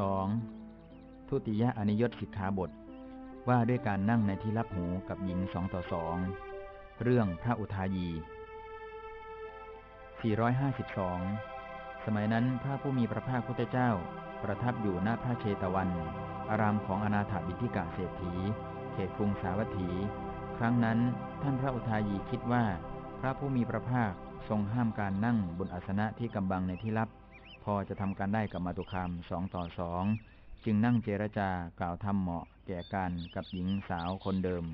2. ทุติยอนิยตสิกขาบท ว่าด้วยการนั่งในที่รับหูกับหญิงสองต่อสองเรื่องพระอุทายี 452 สมัยนั้นพระผู้มีพระภาคพุทธเจ้า ประทับอยู่หน้าพระเชตวัน อารามของอนาถบิทิกะเศรษฐี เขตกรุงสาวัตถี ครั้งนั้นท่านพระอุทายีคิดว่า พระผู้มีพระภาคทรงห้ามการนั่งบนอาสนะที่กำบังในที่ลับ พอจะทำการได้กับมาตุคามสองต่อสองจึงนั่งเจรจากล่าวทำเหมาะแก่การกับหญิงสาวคนเดิม